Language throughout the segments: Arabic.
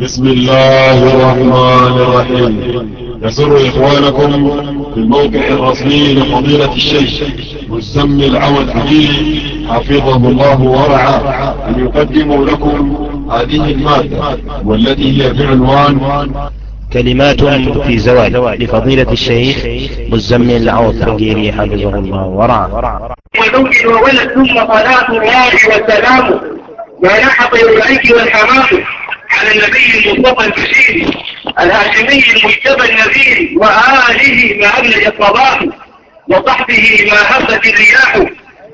بسم الله الرحمن الرحيم. يسر إخوانكم في الموقع الرسمي لفضيلة الشيخ مزمل عود حبيب حفظه الله ورعاه أن يقدموا لكم هذه المادة والتي هي بعنوان كلمات في زواج لفضيلة الشيخ مزمل العوض الحقيري حفظه الله ورعاه. وزوج وولد ثم صلاة الله والسلام ما نحط الأيك والحمام. على النبي المصطفى البشير الهاشمي المجتبى النذير وآله ما أبلج الصباح وصحبه ما هبت الرياح.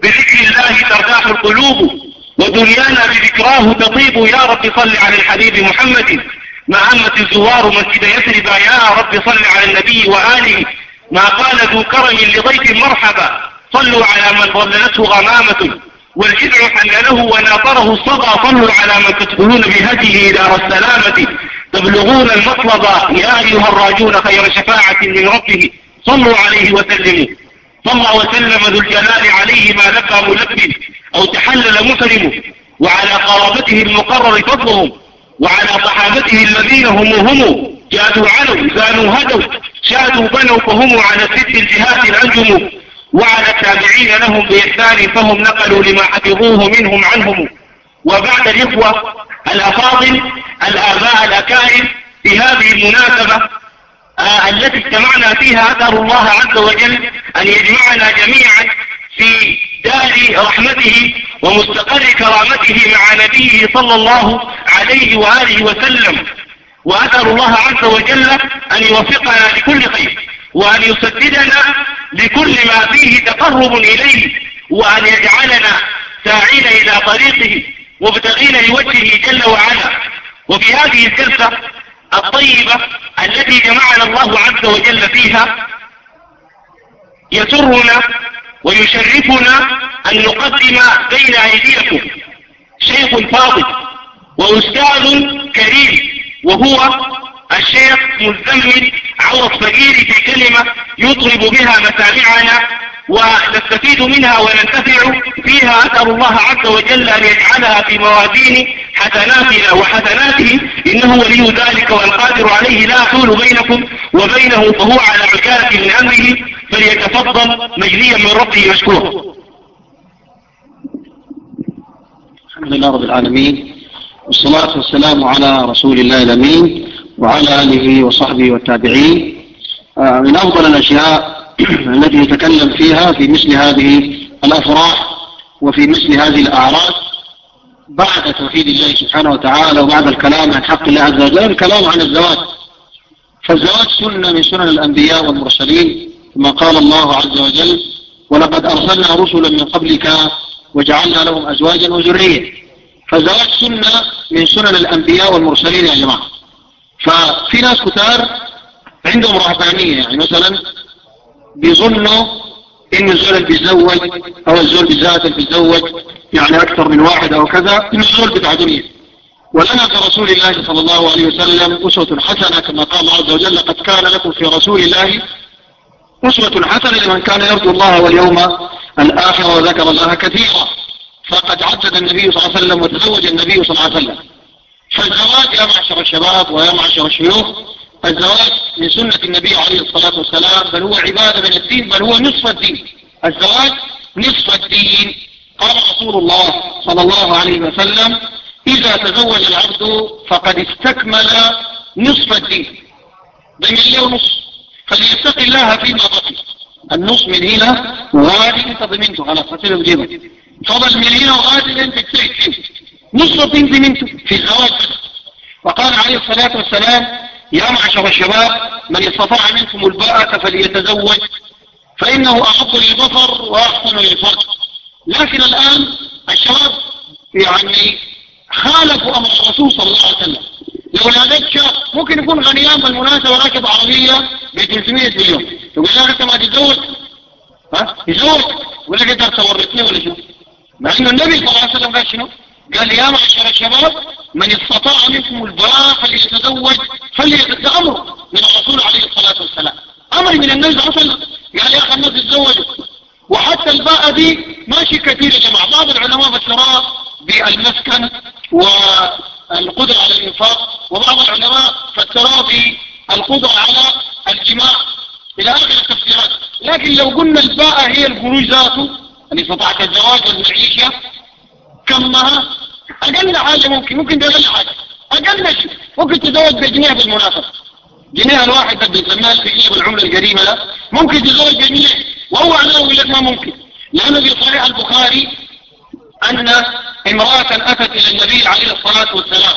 بذكر الله ترتاح القلوب ودنيانا بذكراه تطيب. يا رب صل على الحبيب محمد. ما همت الزوار مسجد يثرب يا رب صل على النبي وآله. ما قال ذو كرم لضيف مرحبا. صلوا على من ظللته غمامة. والجذع حلله وناطره الصدى صلوا على من تدخلون بهديه دار السلامة. تبلغون المطلب يا أيها الراجون خير شفاعة من ربه. صلوا عليه وسلموا. صلى وسلم ذو الجلال عليه ما لبى ملب أو تحلل مسلم. وعلى قرابته المقرر فضلهم. وعلى صحابته الذين هم هم. جادوا علوا زانوا هدوا. شادوا بنوا فهم على ست الجهات الأنجم وعلى التابعين لهم بإحسان فهم نقلوا لما حفظوه منهم عنهم. وبعد الإخوة الأفاضل الآباء الأكائن في هذه المناسبة آه التي اجتمعنا فيها أثر الله عز وجل أن يجمعنا جميعا في دار رحمته ومستقر كرامته مع نبيه صلى الله عليه وآله وسلم. وأثر الله عز وجل أن يوفقنا لكل خير وأن يسددنا لكل ما فيه تقرب إليه وأن يجعلنا ساعين إلى طريقه مبتغين لوجهه جل وعلا. وفي هذه الجلسة الطيبة التي جمعنا الله عز وجل فيها يسرنا ويشرفنا أن نقدم بين أيديكم شيخ فاضل وأستاذ كريم وهو الشيخ مزمل عوض فقيري في كلمة يطرب بها مسامعنا ونستفيد منها وننتفع فيها. أسأل الله عز وجل أن يجعلها في موازين حسناتنا وحسناته. إنه ولي ذلك والقادر عليه. لا أحول بينكم وبينه فهو على عكاة من أمره. فليتفضل مجليا من ربه مشكورا الحمد لله رب العالمين والصلاة والسلام على رسول الله الأمين. وعلى آله وصحبه والتابعين. آه، من أفضل الأشياء التي يتكلم فيها في مثل هذه الأفراح وفي مثل هذه الأعراض بعد توحيد الله سبحانه وتعالى وبعد الكلام عن حق الله عز وجل الكلام عن الزواج. فالزواج سنة من سنن الأنبياء والمرسلين كما قال الله عز وجل ولقد أرسلنا رسلا من قبلك وجعلنا لهم أزواجا وذرية. فالزواج سنة من سنن الأنبياء والمرسلين يا جماعة. ففي ناس كتار عندهم رهبانية يعني مثلا بيظنوا إن الزول بيتزوج أو الزول بالذات اللي بيتزوج يعني أكثر من واحد أو كذا إنه الزول بتاع دنيا. ولنا كرسول الله صلى الله عليه وسلم أسوة حسنة كما قال الله عز وجل قد كان لكم في رسول الله أسوة حسنة لمن كان يرجو الله واليوم الآخر وذكر الله كثيرا. فقد عدد النبي صلى الله عليه وسلم وتزوج النبي صلى الله عليه وسلم. فالزواج يا معشر الشباب ويا معشر الشيوخ الزواج من سنة النبي عليه الصلاة والسلام بل هو عبادة من الدين بل هو نصف الدين. الزواج نصف الدين. قال رسول الله صلى الله عليه وسلم إذا تزوج العبد فقد استكمل نصف الدين. بمليون ونصف. فليتق الله فيما بقي. النصف من هنا غادي انت ضمنته خلاص هتلو بجيبك فضل مليون غادي انت تسيك نصف ضمنته في الزواج وقال عليه الصلاة والسلام يا معشر الشباب من استطاع منكم الباءة فليتزوج فإنه أحب للبصر وأحسن للفرج. لكن الآن الشباب يعني خالفوا أمر الرسول صلى الله عليه وسلم. لو ناديت شاب ممكن يكون غنيان بالمناسبة راكب عربية ب 300 مليون. تقول له أنت ما تتزوج. ها؟ يزوج ولا قدر تورطني ولا شو مع إنه النبي صلى الله عليه وسلم قال شنو؟ قال يا معشر الشباب من استطاع منكم الباء فليتزوج فليتزوج أمر من الرسول عليه الصلاة والسلام. أمر من عليه وسلم. قال يا أخي الناس يتزوجوا وحتى الباء دي ماشي كثير يا جماعة. بعض العلماء بشراء بالمسكن والقدرة على الإنفاق وبعض العلماء فسروه بالقدرة على الجماع. إلى آخر التفسيرات. لكن لو قلنا الباء هي الخروج ذاته اللي استطاعت الزواج والمعيشة كمها أقل حاجة ممكن ممكن ده أقل حاجة أقل شيء ممكن تزوج بجنيه بالمناسبة جنيه الواحد بدل زمان في جيب العملة القديمة لا ممكن تزوج بجنيه وهو على ولا ما ممكن. لأنه في صحيح البخاري أن امرأة أتت إلى النبي عليه الصلاة والسلام.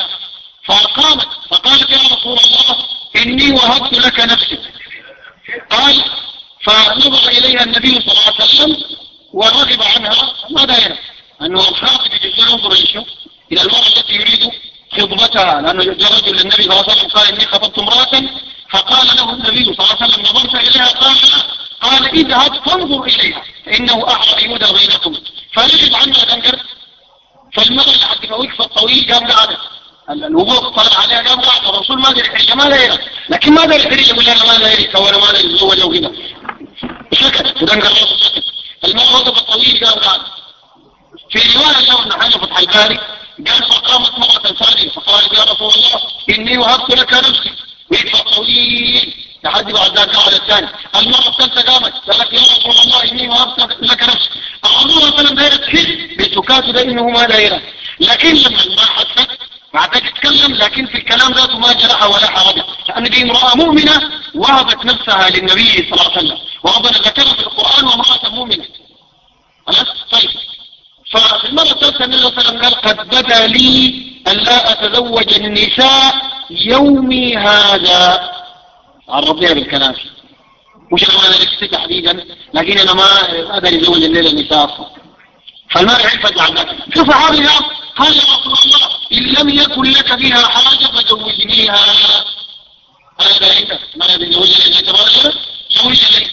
فقامت فقالت يا رسول الله إني وهبت لك نفسي. قال فنظر إليها النبي صلى الله عليه وسلم ورغب عنها. ما دائرة أنه الخاطب يجب ينظر إلى إلى المرأة التي يريد خطبتها لأنه جاء رجل للنبي صلى الله عليه وسلم قال إني خطبت امرأة فقال له النبي صلى الله عليه وسلم نظرت إليها قال قال اذهب فانظر إليها إنه أحرى يمدى بينكم. فنجد عنها ذنكر فالمرأة لحد ما وقف الطويل قام قاعدة الوضوء طلع عليها قام قاعدة الرسول ما حاجة ما دايرة لكن ما دري حاجة يقول أنا ما دايرك وأنا ما دايرك ولا وكذا. سكت سكت المرأة وقف الطويل قام قاعدة حاجة فتح الباري قال فقامت مرة ثانية فقالت يا رسول الله إني وهبت لك نفسي. وقف طويل لحد بعد ذلك قال الثاني المرة الثالثة قامت قالت يا رسول الله إني وهبت لك نفسي. عليه وسلم دايرة تحس بسكاته ده إنه ما دايرة لكن لما ما حست بعد تتكلم لكن في الكلام ذاته ما جرح ولا حرج. لأن دي امرأة مؤمنة وهبت نفسها للنبي صلى الله عليه وسلم. وربنا ذكرها في القرآن وامرأة مؤمنة. خلاص؟ طيب. ففي المرة الثالثة النبي صلى الله عليه وسلم قال قد بدا لي أن لا أتزوج النساء يومي هذا. عرضنيها بالكلام مش أنا ما تحديدا لكن أنا ما أقدر أزوج الليلة النساء أصلا. فالمرء عرفت بعد ذلك شوف هذه قال يا رسول الله إن لم يكن لك بها حاجة فزوجنيها. هذا عندك ما يزوج لي زوج لي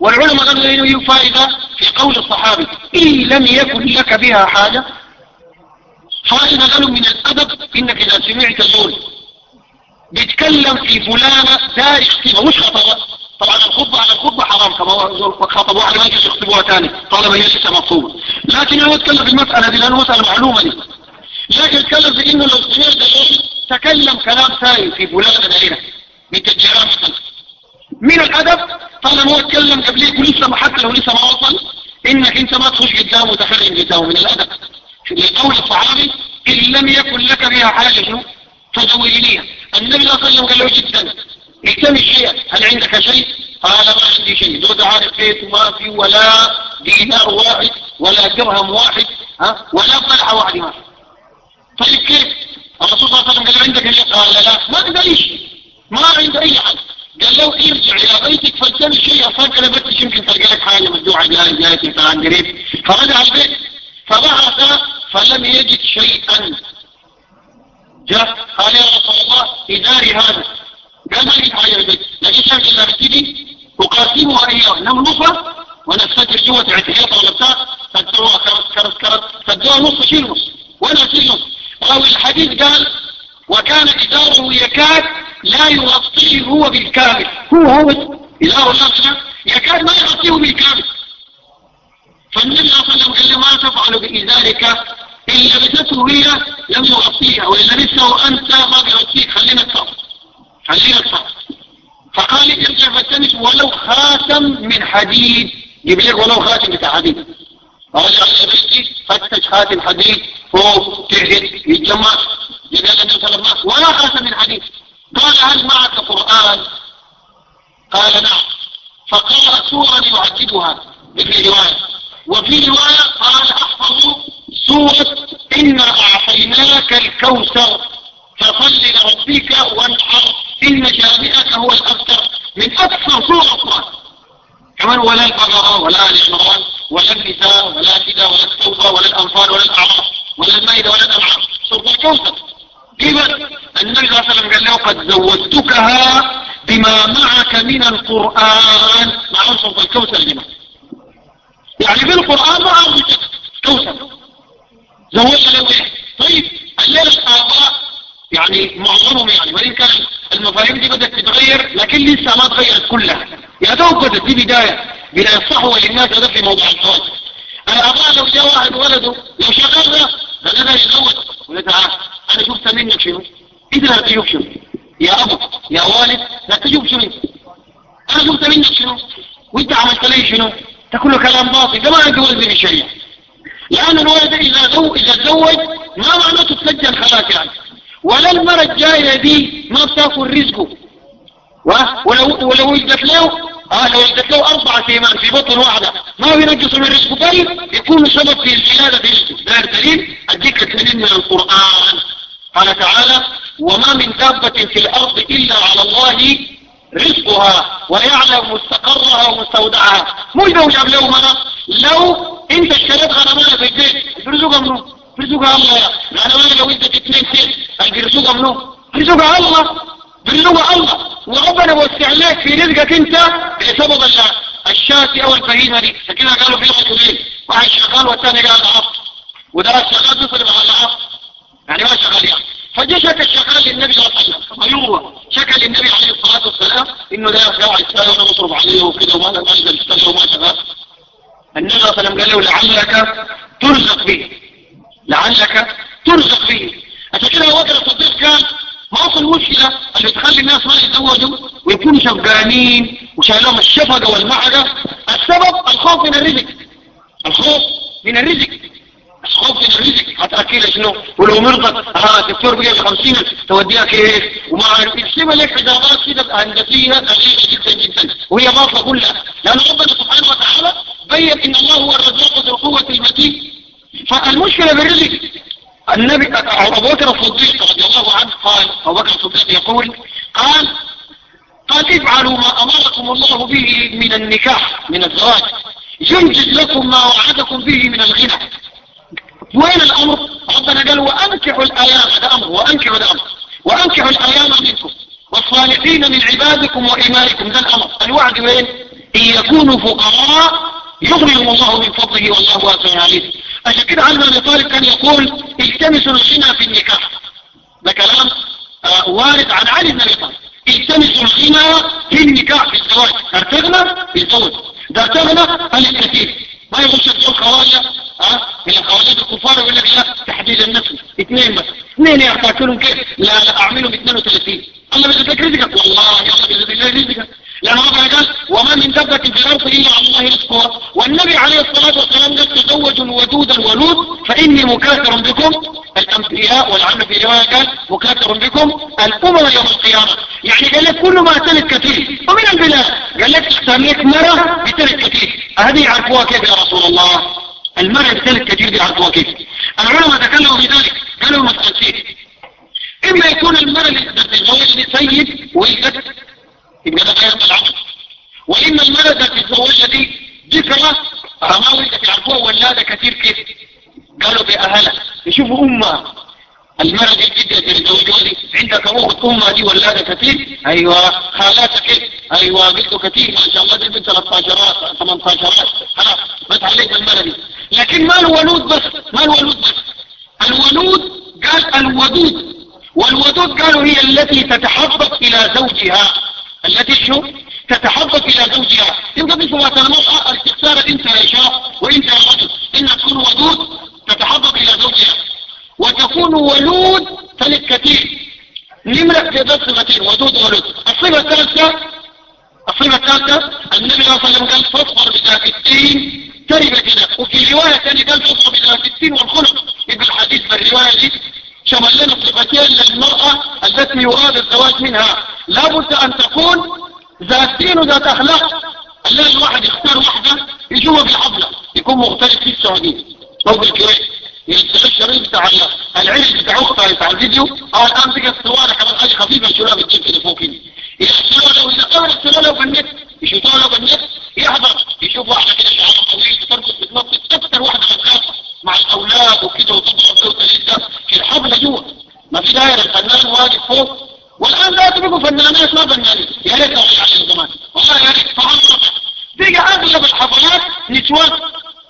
والعلماء قالوا إنه فائدة. في قول الصحابي إن لم يكن لك بها حاجة فائدة قالوا من الأدب إنك إذا سمعت زول بيتكلم في فلانة دا يخطبها مش خطبة. طبعا الخطبة على الخطبة حرام كما خطبوا على ما يجوز يخطبوها ثاني طالما هي لسه مطلوبة لكن أنا أتكلم في المسألة دي لأنه مسألة معلومة دي. لكن أتكلم في إنه لو سمعت زول تكلم كلام ثاني في فلانة دائرة من تجارة مثلا. من الأدب طالما هو اتكلم قبليك ولسه ما حتى لو لسه ما وصل إنك أنت ما تخش قدامه وتخرج قدامه من الأدب. لقول الصحابي إن لم يكن لك بها حاجة فزوجنيها النبي صلى الله عليه وسلم قال له جدا اهتم الشيء هل عندك شيء؟ قال ما عندي شيء. زود عارف بيت ما في ولا دينار واحد ولا درهم واحد ها؟ ولا طلعة واحد ما طيب كيف؟ الرسول صلى الله عليه وسلم قال عندك شيء؟ قال لا ما عندي شيء. ما عنده أي حاجة. قال له ارجع إلى بيتك فالتمس شيء أصلا أنا بس يمكن تلقى لك حاجة مدوعه جاي جاي فلان قريب. فرجع البيت فبعث فلم يجد شيئا. جاء قال يا رسول الله اداري هذا. قال ما لي حاجة البيت؟ لكن شاف إلا بتجي أقاسمها اياه نملصها ونستجر جوة اعتياط ولا بتاع فدوها كرت كرت كرت. فدوها نص شيل نص وأنا شيل نص الحديث قال وكان إداره يكاد لا يغطيه هو بالكامل. هو هو إداره نفسه يكاد ما يغطيه بالكامل. فالنبي صلى الله عليه وسلم قال له ما تفعل بإزارك إن لبسته هي لم يغطيها وإن لبسته أنت ما بيغطيك. خلينا نتصف خلينا نتصف فقال ارجع فالتمس ولو خاتم من حديد. لك ولو خاتم بتاع حديد. فرجع بيتي فتش خاتم حديد فوق تحت يتجمع. يقال النبي صلى الله عليه وسلم. ولا خاتم من حديد قال هل معك قرآن؟ قال نعم. فقرأ سورة يعددها في رواية. وفي رواية قال أحفظ سورة إنا أعطيناك الكوثر. فصل لربك وانحر. إن شانئك هو الأبتر. من أكثر سورة القرآن. كمان ولا البقرة ولا العمران ولا النساء ولا كذا ولا التوبة ولا الأنفال ولا الأعراف ولا المائدة ولا الأنعام. سورة الكوثر. كيف النبي صلى الله عليه وسلم قال له قد زودتكها بما معك من القرآن. مع سورة الكوثر لما. يعني في القرآن ما أرجع كوثر. زودت له إيه طيب الليلة الآباء يعني معظمهم يعني وإن كان المفاهيم دي بدأت تتغير لكن لسه ما تغيرت كلها. يا دوب بدأت دي بداية بداية الصحوة للناس هذا في موضوع الزواج. الآباء لو جاء واحد ولده لو شغلنا يزوج ولا تعال أنا شفت منك شنو انت لا تجوب شنو يا ابو يا والد لا تجوب شنو أنا جبت منك شنو وانت عملت لي شنو تقول كلام باطل ده ما عنده وزن بالشريعه لأن الولد اذا زو اذا تزوج ما معناته تسجل خلاص يعني ولا المرة الجاية دي ما بتاكل رزقه ولو ولو ولدت له آه لو ولدت له اربعة ايمان في بطن واحدة ما بينقصوا من رزقه بل يكون سبب في الزيادة في رزقه ده الدليل اديك الدليل من القرآن قال تعالى وما من دابة في الأرض إلا على الله رزقها ويعلم مستقرها ومستودعها. مش لو جاب له مرة؟ لو أنت اشتريت غنمانة في البيت برزقها منه برزقها الله يا. غنمانة لو أنت اثنين سيد برزقها منه برزقها الله برزقها الله. وربنا وسع لك في رزقك أنت بسبب الشاة أو البهيمة دي. فكده قالوا في واحد شغال والثاني قال عبد وده شغال بيصرف على العبد يعني ما شغال يعني. شكى الشغال للنبي صلى الله عليه وسلم. أيوه شكى للنبي عليه الصلاة والسلام إنه ده قاعد يشتغل وأنا بصرف عليه وكده وما ما يقدر يشتغل وما شغال النبي صلى الله عليه وسلم قال له لعلك ترزق به لعلك ترزق به عشان كده ابو الصديق قال ما اصل المشكلة اللي تخلي الناس ما يتزوجوا ويكونوا شفقانين وشايلهم الشفقة والمعدة السبب الخوف من الرزق. الخوف من الرزق. الخوف من الرزق. هتأكيد شنو؟ ولو مرضت ها الدكتور بقى بخمسين توديها كيف وما عارف. يكتب لك حسابات كده؟ هندسية دقيقة جدا جدا. وهي باطلة كلها لأن ربنا سبحانه وتعالى بين إن الله هو الرزاق ذو القوة المتين. فالمشكلة بالرزق النبي أبو بكر الصديق رضي الله عنه قال أبو بكر الصديق يقول قال قال افعلوا ما أمركم الله به من النكاح من الزواج. ينجز لكم ما وعدكم به من الغنى. وين الأمر؟ ربنا قال وأنكحوا الأيام هذا أمر. وأنكحوا هذا أمر. وأنكحوا الأيام منكم. والصالحين من عبادكم وإمائكم. ذا الأمر. الوعد وين؟ إن يكونوا فقراء يغنيهم الله من فضله والله واسع عليم. عشان كده علم ابي طالب كان يقول التمسوا الغنى في النكاح. ده كلام آه وارد عن علي بن أبي طالب. التمسوا الغنى في النكاح في الزواج. ارتغنى بالزوج ده ارتغنى الكثير. ما يغش الزوج خواجة. ها؟ من الخواجات الكفار يقول لك لا تحديد النفس اثنين بس. اثنين يعتاكلهم كيف؟ لا لا أعملهم 32 الله بيزيدك رزقك. والله الله بيزيد الله رزقك. لأن ربنا قال وما من دبة في الأرض إلا على الله رزقها والنبي عليه الصلاة والسلام قال تزوجوا الودود الولود فإني مكاثر بكم. الأنبياء والعلم في رواية قال مكاثر بكم الأمم يوم القيامة. يعني قال لك كل ما تلك كثير. ومن البلاد؟ قال لك لك مرة بتلك كثير. هذه يعرفوها كيف يا رسول الله؟ المرة بتلك كثير يعرفوها كيف العلماء تكلموا بذلك قالوا مسألتين إما يكون المرة اللي تتزوج سيد ولدت يبقى ده غير العقل وإن المرضى تتزوجها دي ذكرى ما ولدت يعرفوها ولادة كثير كيف؟ قالوا بأهلها يشوفوا أمة المرض الجديدة اللي تتزوجها دي عندك أخت أمة دي ولادة كثير. أيوة. خالاتك كيف أيوة. قلتوا كثير ما شاء الله دي بنت 13 18 خلاص بس عليك المرض دي. لكن ما الولود بس؟ ما الولود بس؟ الولود قال الودود. والودود قالوا هي التي تتحبب إلى زوجها. التي شو؟ تتحبب إلى زوجها. يبقى بصفة المرأة الاستخسار انت يا شاب وانت يا رجل. إن تكون ودود تتحبب إلى زوجها. وتكون ولود ثالث كثير. نمرة في بس صفتين ودود ولود. الصفة الثالثة الصفة الثالثة النبي صلى الله عليه وسلم قال فاصبر بذات الدين تربة كده وفي رواية ثانية قال فاصبر بذات الدين والخلق يبقى الحديث بالرواية دي شمل لنا صفتين للمرأة التي يراد الزواج منها. لابد أن تكون ذات دين وذات أخلاق. اللي الواحد يختار واحدة يجوها بالحفلة يكون مختلف في السعودية. أو بالكويت يستغل الشريط بتاع العرس بتاع اختها بتاع الفيديو. أو الآن تجي الصورة كمان حاجة خفيفه يشيلوها بالجيب كده فوق لو إذا قبل الصورة لو بالنت يشوفوها لو بالنت يحضر يشوف واحدة كده شعرها طويل ترقص بتنطط أكثر واحدة بتخاف مع الأولاد وكده وتضرب صوت لسه في الحفله جوه. ما في دايرة الفنان واقف فوق. والآن لا تبقوا فنانات ما فنانين. يا ريت يعلم زمان. والله يا ريت فعلا تيجي أغلب الحفلات نسوان.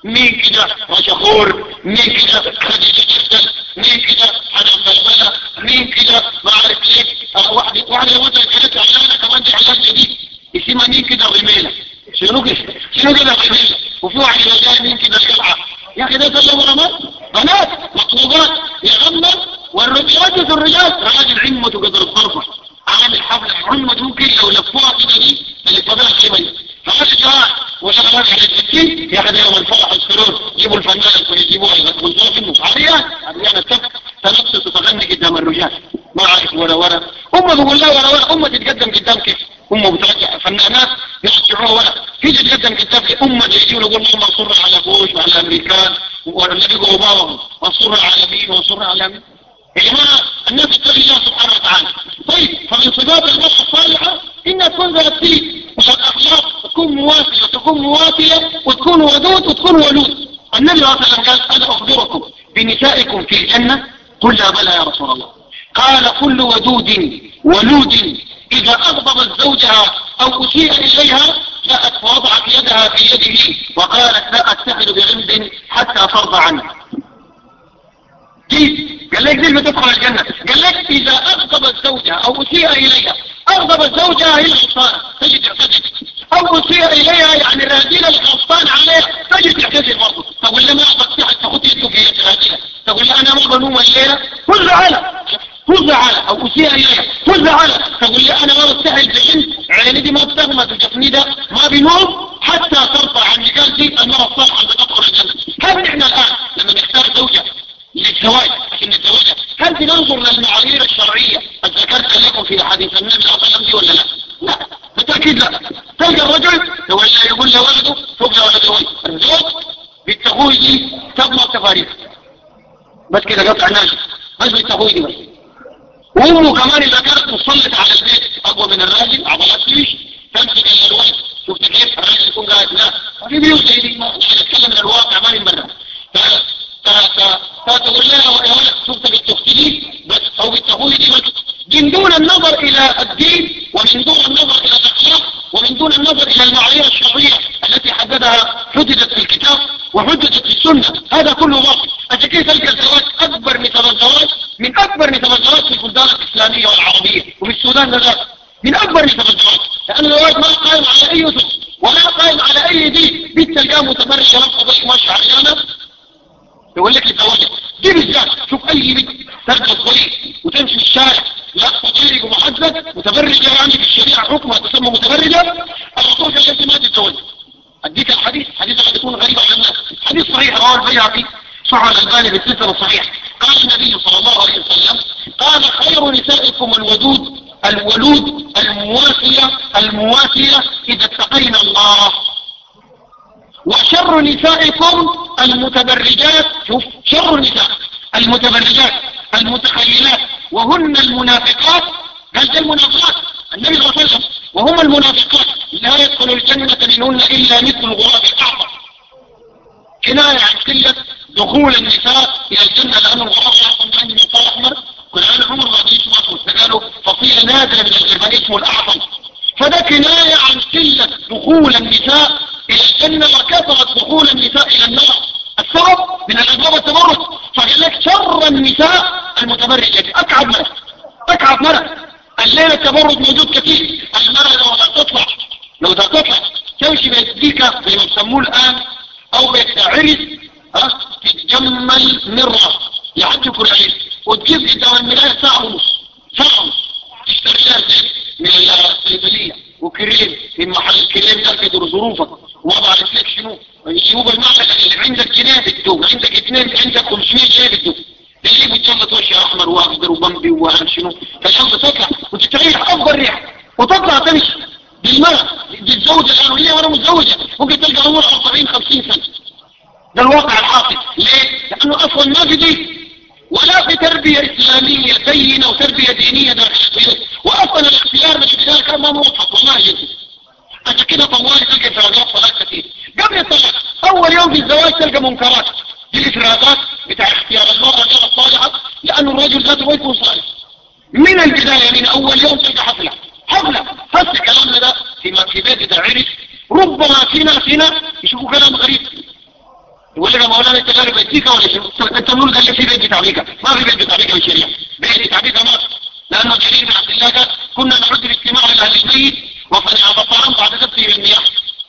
مين كده؟ مشهور مين كده؟ خديجة جدا مين كده؟ حنان بلبلة. مين كده؟ ما عارف ليه واحدة واحدة وزن كانت اعلانة كمان دي إعلان جديد. اسمها مين كده غميلة شنو كده شنو كده غميلة وفي واحد جاي مين كده القلعة يا أخي ده سلم رمات بنات مطلوبات؟ يغمر والرجال الرجال راجل علم امته قدر الطرفة عامل حفلة عمد ممكن لو لفوها كده دي اللي فضلها كلمة فقال جماعة وشغل هذا على الستين يا أخي يوم الفرح يسكرون يجيبوا الفنان ويجيبوها يقولوا منه عريان عريان التك تنفس تغني قدام الرجال ما عارف ولا ولا امه بقول لها ولا ولا امه تتقدم قدام كيف امه بترجع فنانات يرجعوها ولا تيجي تقدم قدام امه يجيوا يقول لهم منصور على بوش وعلى الأمريكان والنبي اوباما منصور على مين منصور على مين يا جماعة الناس تتقي الله سبحانه وتعالى طيب فمن صفات المرأة الصالحة انها تكون ذات والاخلاق تكون مواسية وتكون مواسية وتكون ودود وتكون ولود. النبي صلى الله عليه وسلم قال أنا أخبركم بنسائكم في الجنة. قلنا بلى يا رسول الله. قال كل ودود ولود إذا أغضبت زوجها أو أسيء إليها جاءت فوضعت يدها في يده وقالت لا أتخذ بغمد حتى ترضى عنه قال لك دي بتدخل الجنة؟ قال لك إذا أغضبت زوجها أو أسيء إليها أغضبت زوجها هي الغلطانة تجد تعتذر أو أسيء إليها يعني الراديلة الغلطان عليها تجد تعتذر برضه. تقول لي ما أعطت تاخد يده في يد الراديلة تقول أنا ما بنوم الليلة. كل على فز على أو اسيء اليها فز على. تقول لي أنا ما بستحل بنت عيني دي ما بتغمى وجفني ده. ما بينوم حتى ترفع عن قالتي المرأة الصالحة بتدخل الجنة هذا نحن الآن لما نختار زوجة للزواج عشان نتزوجها هل بننظر للمعايير الشرعية؟ ذكرت لكم في حديث النبي صلى الله عليه وسلم ولا لا؟ لا. بالتأكيد لا. تلقى الرجل يقول لولده فوق لولده الزوج بالتغوي دي تضمر تفاريخ بس كده قطع ناجح. بس بالتغوي دي بس. وامه كمان إذا كانت مسلطة على البيت أقوى من الراجل عضلات ليش تمسك الالوان شفت كيف الراجل يكون قاعد لا في بيوت زي دي نتكلم من الواقع ما نبرر فتقول لها يا ولد شفت بالتفتيلي بس أو بالتهوي دي بس. من دون النظر إلى الدين ومن دون النظر إلى الاخلاق ومن دون النظر إلى المعايير الشرعية التي حددها حددت في الكتاب وحددت في السنة. هذا كله باطل. عشان كده تلقى الزواج أكبر نسب الزواج من أكبر نسب الزواج في البلدان الإسلامية والعربية وفي السودان ذات من أكبر نسب الزواج لأن الزواج ما قائم على أي اسس ولا قائم على أي دين. بيت تلقاه متبرج لفظ بس ماشي عريانه يقول لك الزواج دي بالذات شوف أي بنت تركب طريق وتمشي في الشارع. لا طريق محدد متبرجه يعني في الشريعة حكمها تسمى متبرجه الرسول قال انت ما تتزوج. أديك الحديث. حديث قد يكون غريب على الناس. حديث صحيح رواه البيهقي. صح الصحيح. قال النبي صلى الله عليه وسلم قال خير نسائكم الودود الولود المواسية المواسية إذا اتقينا الله. وشر نسائكم المتبرجات شوف شر النساء المتبرجات المتخيلات وهن المنافقات. قال المنافقات؟ النبي صلى الله عليه وسلم وهم المنافقات لا يدخل الجنة منهن إلا مثل الغراب الأعظم كناية عن قلة دخول النساء إلى الجنة لأن الغراب الأعظم عندي مثال أحمر قرآن عمر دي اسمه أحمد فقالوا فصيلة نادرة من الجبال اسمه الأعظم. فده كناية عن قلة دخول النساء إلى الجنة وكثرة دخول النساء إلى النار. السبب من الأسباب التبرج فقال لك شر النساء المتبرجة. أكعب مرة أكعب مرة الليلة التبرج موجود كثير المرة لو تطلع لو تطلع تمشي بيتديك زي ما يسموه الآن أو بيتعرس ها تتجمل مرة. يعدي كل عيد وتجيب قدام الملاية ساعة ونص. ساعة ونص. تشتري لها زيت من الصيدلية وكريم في محل الكريم ده كدر ظروفك. وضع لك شنو؟ بالمعنى اللي عندك جنيه بتدوب عندك اثنين عندك 500 جنيه بتدوب اللي بتجلط وشي أحمر وأخضر وبمبي وهم شنو. فالشمس تطلع وتتريح أفضل ريح وتطلع تمشي. بالمرة تتزوج الان وليه وأنا متزوجة. ممكن تلقى عمر 40 50 سنة. ده الواقع الحاصل ليه؟ لأنه أصلا ما في دين. ولا في تربية إسلامية بينة وتربية دينية داخل واصلا الاختيار البداية كان ما موفق وما يجب عشان كده طوالي تلقى انفرادات صلاة كثير قبل الصلاة أول يوم في الزواج تلقى منكرات. دي الانفرادات بتاع اختيار المرأة غير الصالحة لأنه الرجل ذاته ما يكون صالح. من البداية من أول يوم تلقى حفلة. حفلة هسه كلامنا ده في في بيت عرف ربما فينا فينا يشوفوا كلام غريب. يقول لك مولانا انت غالب بيتيك ولا شنو؟ انت نقول قال لي في بيت بيكا ما في بيت بتاع بيكا في الشريعه بيت بيكا ما لأنه جرير بن عبد الله قال كنا نعد الاجتماع لاهل البيت. وفنع الطعام بعد تبتي المياه.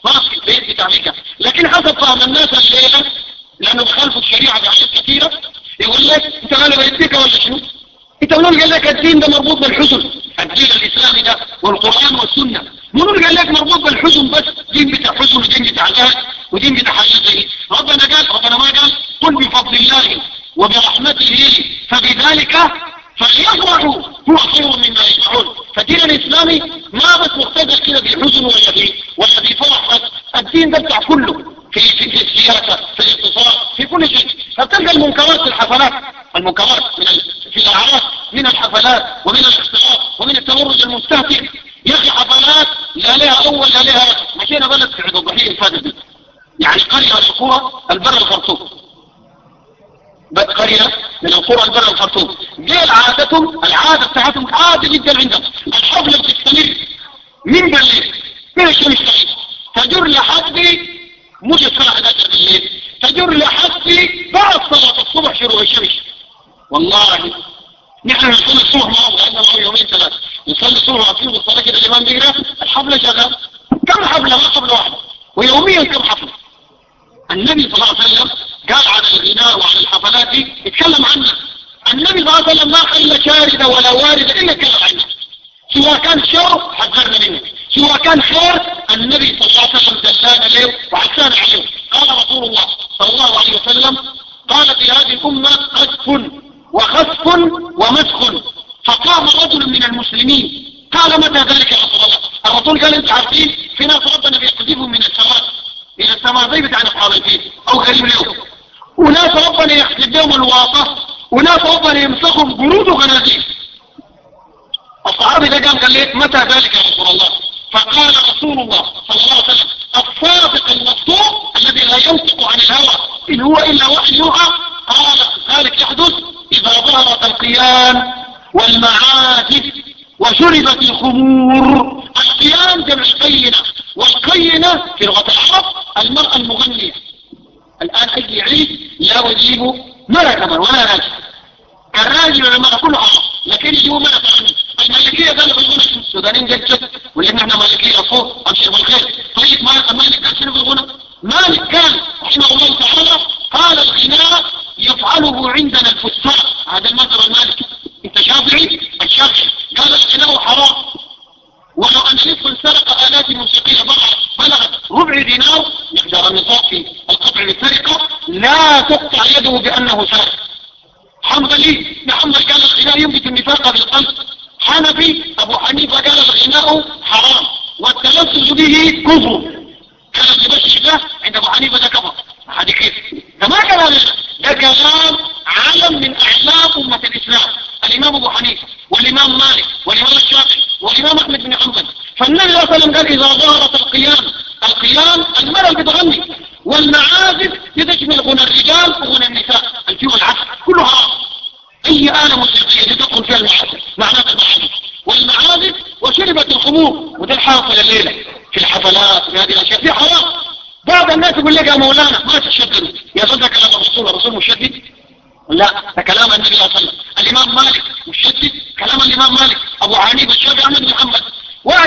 ما في بيت بيكا لكن حسب فهم الناس الليلة. لأنه بخالفوا الشريعة بحاجات كثيرة. يقول لك انت غالب بيتيك ولا شنو؟ انت منو قال لك الدين ده مربوط بالحزن. الدين الإسلامي ده والقرآن والسنة. منو قال لك مربوط بالحزن بس؟ دين بتاع حزن ودين بتاع جهل ودين بتاع حاجات زي ربنا قال ربنا ما قال قل بفضل الله وبرحمته فبذلك فليفرحوا. هو خير مما يجمعون فالدين الإسلامي ما بس مقتدر كده بالحزن ولا ولا بفرح. بس الدين ده بتاع كله. في في السياسة في الاقتصاد في كل شيء. فتلقى المنكرات في الحفلات المنكرات من من الحفلات ومن الاختلاط ومن التبرج المستهتر يا أخي حفلات لا لها اول لا لها مشينا بلد في عيد الضحيه الفاتت يعني قريه القرى البر الخرطوم قريه من القرى البر الخرطوم دي عادتهم العاده بتاعتهم عاده جدا عندهم الحفله بتستمر من بالليل من الشمس تجر لحد مش الساعة 11 بالليل تجر لحد بعد صلاه الصبح شروق الشمس والله نحن نصلي الصبح معه لأنه معه يومين ثلاثة نصلي الصبح وعطيه بالصلاة كده الإمام بيقرأ الحفلة شغال كم حفلة ما حفلة واحدة ويوميا كم حفلة النبي صلى الله عليه وسلم قال عن الغناء وعن الحفلات دي اتكلم عنها. النبي صلى الله عليه وسلم ما خلى شاردة ولا واردة إلا اتكلم عنها. سواء كان شر حذرنا منه. سواء كان خير النبي صلى الله عليه وسلم دلانا له وعسانا عليه. قال رسول الله صلى الله عليه وسلم قال في هذه الأمة قذف وخسف ومسخ. فقام رجل من المسلمين. قال متى ذلك يا رسول الله؟ الرسول قال انت عارفين في ناس ربنا بيقذفهم من السماء. من السماء زي بتاع اصحاب الفيل أو غريب له. وناس ربنا يحسب لهم الواقع وناس ربنا يمسخهم جنود وخنازير الصحابي ده قام قال لي متى ذلك يا رسول الله؟ فقال رسول الله صلى الله عليه وسلم الصادق المصدوق الذي لا ينطق عن الهوى إن هو إلا وحي يوحى قال ذلك يحدث إذا ظهرت القيان والمعازف وشربت الخمور. القيان جمع قينة والقينة في لغة العرب المرأة المغنية. الآن أي عيد لا وجيبه مرة كمان ولا راجل الراجل والمرأة كله عرب لكن يجيبوا مرة تغني المالكية قالوا بالغنى السودانيين جد واللي إحنا مالكية فوق أمشي بالخير. طيب مالك قال شنو بالغنى مالك قال رحمه الله تعالى قال الغناء يفعله عندنا الفساق. هذا المذهب المالكي. أنت شافعي؟ الشافعي. قال الغناء حرام. ولو ان نصف سرق آلات موسيقية بلغت ربع دينار مقدار النصاب في القطع بالسرقه لا تقطع يده بأنه سارق. حنبلي محمد قال الغناء ينبت النفاق بالقلب. حنفي أبو حنيفة قال الغناء حرام. والتلفظ به كفر. كان يبشر ده عند أبو حنيفة ده كفر. هذه كيف؟ ده ما كلام ده كلام علم من أعلام أمة الإسلام. الإمام أبو حنيفة والإمام مالك والإمام الشافعي. والامام أحمد بن حنبل. فالنبي صلى الله عليه وسلم قال إذا ظهرت القيام القيام المرأة بتغني والمعازف تشمل غنى الرجال وغنى النساء. الفيو العصر كله حرام. أي آلة موسيقية تدخل فيها المعازف؟ معناها المعازف. والمعازف وشربت الخمور وده الحاصل الليلة. في الحفلات في هذه الأشياء. في حرام. بعض الناس يقول لك يا مولانا ما تشددوا يا صدق كلام الرسول الرسول مشدد. لا ده كلام النبي صلى الله عليه وسلم. الإمام مالك مشدد كلام الإمام مالك. أبو حنيفة الشافعي احمد بن محمد.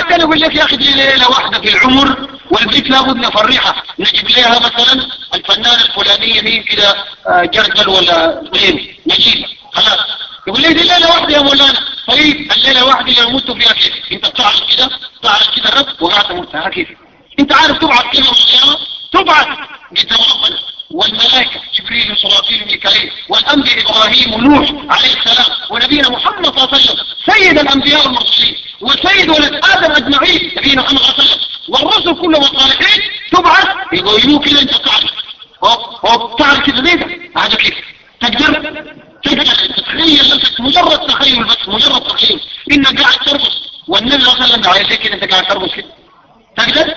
كان يقول لك يا أخي دي ليلة واحدة في العمر والبيت لابد نفرحها نجيب لها مثلا الفنانة الفلانية مين كده جرجل ولا غيره نجيب. خلاص. يقول لي دي ليلة واحدة يا مولانا. طيب الليلة واحدة اللي مت فيها كيف؟ أنت بتعرف كده؟ بتعرف كده رب؟ وقعت متها كيف. أنت عارف تبعث كده القيامة؟ تبعث. قدام ربنا والملائكة. جبريل وصرافيل ميكائيل والأنبياء إبراهيم ونوح عليه السلام ونبينا محمد صلى الله عليه وسلم سيد الأنبياء والمرسلين وسيد ولد آدم أجمعين نبينا محمد صلى الله عليه وسلم. والرسل كلهم الصالحين تبعث يقولوا كده أنت تعرف هوب هوب تعرف كده ليه هذا كيف؟ تقدر؟ تقدر؟ تتخيل نفسك مجرد تخيل بس مجرد تخيل. إنك قاعد ترقص والنبي صلى الله عليه وسلم عليه كده أنت قاعد ترقص كده. تقدر؟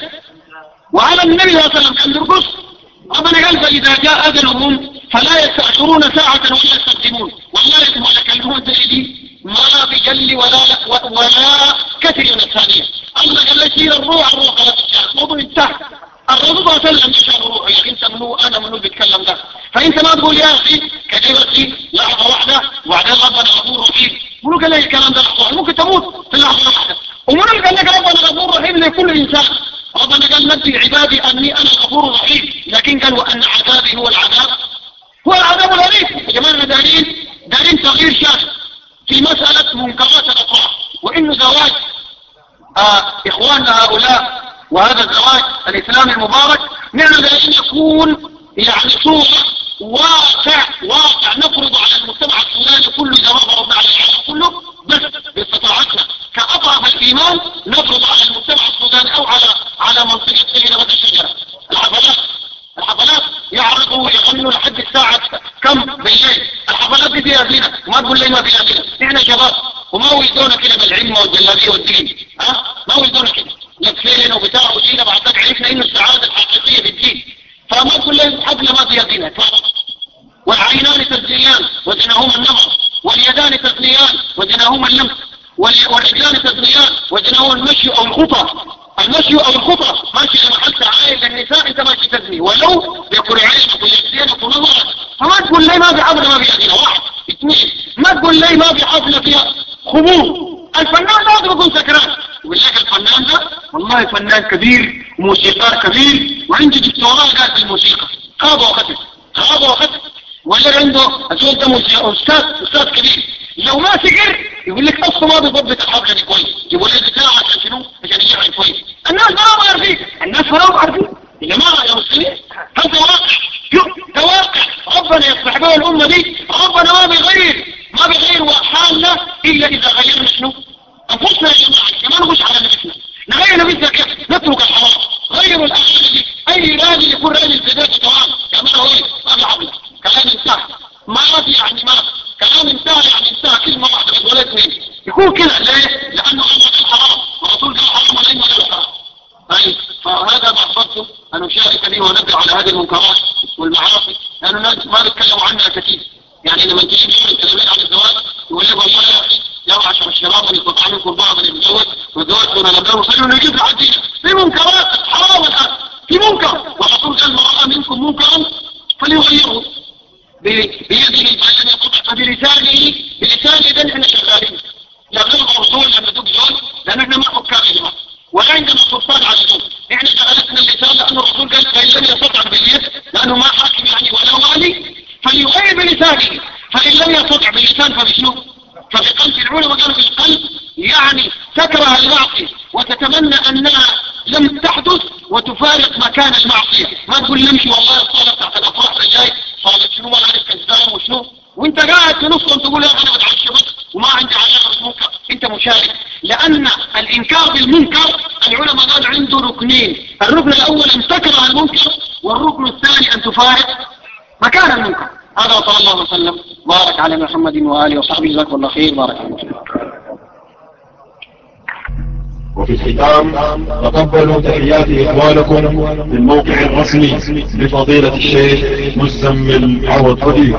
وعلى النبي صلى الله عليه وسلم كان يرقص ربنا قال فإذا جاء أجلهم فلا يستأخرون ساعة ولا يستقدمون. والله يسمع لك الموت دي ما بجل ولا ولا كثير من الثانية. الله قال لك الروح الروح لا موضوع انتهى الرسول صلى الله عليه وسلم يشاء الروح يا أنت منو؟ أنا منو بيتكلم ده؟ فأنت ما تقول يا أخي كثيرة لحظة واحدة وبعدين ربنا غفور رحيم. منو قال لك الكلام ده؟ لحظة ممكن تموت في اللحظة واحدة ومنو قال لك ربنا غفور رحيم لكل إنسان؟ ربنا قال نبي عبادي أني أنا الغفور الرحيم. لكن قال وأن عذابي هو العذاب. هو العذاب الأليم. يا جماعة دارين دارين تغيير شاسع في مسألة منكرات الأطراف وإنه زواج آه إخواننا هؤلاء وهذا الزواج الإسلامي المبارك نحن أن يكون يعني صورة واقع واقع. نفرض على المجتمع السوداني كله إذا ما فرضنا على العالم كله بس باستطاعتنا كأطراف الإيمان نفرض على المجتمع السوداني أو على على منطقة سيدة الشجرة. الحفلات الحفلات يعرضوا يغنوا لحد الساعة كم بالليل. الحفلات دي فيها زينة. وما تقول لي ما فيها زينة. نحن شباب وما ولدونا كده بالعلم والجلابية والدين. ها؟ ما ولدونا كده. لفين وبتاع ودينا بعد ذلك عرفنا إنه السعادة الحقيقية بالدين. فما لي حفلة ما زينة والعينان تزنيان وزناهما النظر واليدان تزنيان وزناهما اللمس والرجلان تزنيان وزناهما المشي أو الخطى. المشي أو الخطى ماشي لمحل عائل للنساء إنت ماشي تزني. ولو يكون عينك ويدينك ونظرك فما تقول لي ما في حفلة ما فيها زينة واحد. اثنين. ما تقول لي ما في حفلة فيها؟ خمور. الفنان لازم يكون سكران. يقول لك الفنان ده والله فنان كبير وموسيقار كبير. وعنده دكتوراه قاعد في الموسيقى. هذا وقته هذا وقته ولا عنده الزول ده أستاذ أستاذ كبير. لو ما سكر يقول لك أصلا ما بيضبط الحفله دي كويس. يقول لك بتاع عشان شنو؟ عشان يشرح كويس. الناس ما عارفين. الناس ما عارفين. يا جماعة يا مسلمين هذا واقع. ده واقع. ربنا يصلح به الأمة دي. ربنا ما بيغير. ما بيغير حالنا إلا إذا غيرنا شنو؟ انفسنا يا جماعة. كمان نخش على نفسنا. نغير نفسنا كيف. نترك الحرام غيروا الاغاني دي اي راجل يكون راجل في ذات تمام يا ما هو ما بيعمل كلام انتهى ما في يعني ما كلام انتهى يعني انتهى كلمه واحدة بس ولا اثنين يكون كده ليه؟ لأنه الله قال حرام ورسول قال حرام ولا ما قال حرام طيب فهذا ما احببت ان اشارك به ونبدا على هذه المنكرات والمعاصي لأن الناس ما بيتكلموا عنها كثير يعني لما تيجي نقول الكلمات عن الزواج يقول لك والله يا أخي يا معشر الشباب من يستطيع منكم بعض ان يتزوج والزواج دون لم يوصل انه يجيب لحدينا في منكرات حرام الان في منكر والرسول قال ما راى منكم منكرا فليغيره بيده فلم يستطع فبلسانه بلسانه ده إحنا شغالين لا غير الرسول لما دوك زول لأن إحنا ما حكام يا جماعة ولا عندنا سلطان على الزول إحنا شغلتنا اللسان لأنه الرسول قال فان لم يستطع باليد لأنه ما حاكم يعني ولا والي فليغير بلسانه فان لم باللسان فبشنو فبقلب العلماء قالوا بالقلب يعني تكره المعصية وتتمنى أنها لم تحدث وتفارق مكان المعصية. ما تقول نمشي والله الصالة تحت الأفراح رجاي صالة شنو ما عارف كذاب وشنو؟ وأنت قاعد في نص تقول يا أنا بتعشى بس وما عندي علاقة بالمنكر. أنت مشارك. لأن الإنكار بالمنكر العلماء قالوا عنده ركنين. الركن الأول أن تكره المنكر والركن الثاني أن تفارق مكان المنكر هذا وصلى الله وسلم بارك على محمد وآله وصحبه جزاكم الله خير. بارك الله وفي الختام تقبلوا تحيات إخوانكم في الموقع الرسمي لفضيلة الشيخ مزمل عوض فدير